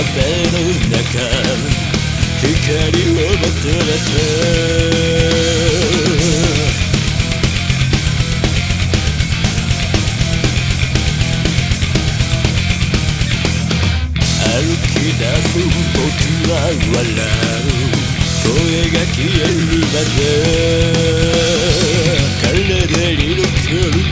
中光を求めて歩き出す僕は笑う声が消えるまで。体に残る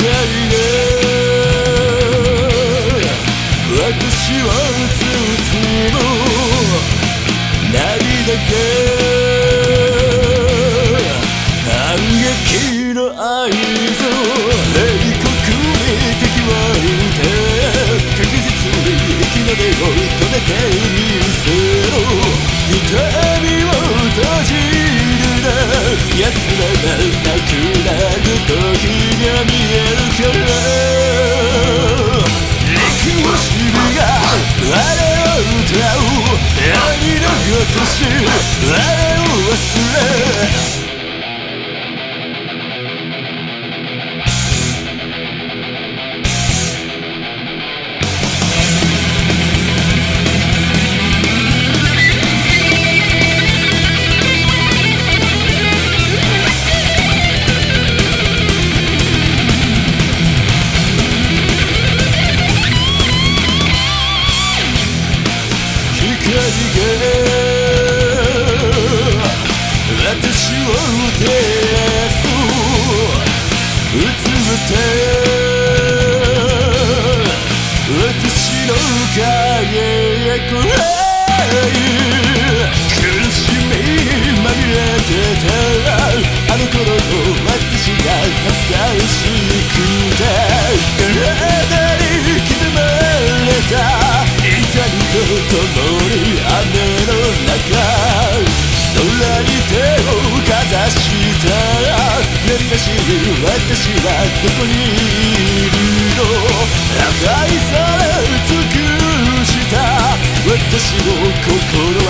いる私は愛のごとしあれを忘れ私を照らすうつぶて私の輝く優しい私はどこにいるの？破壊され尽くした私の心は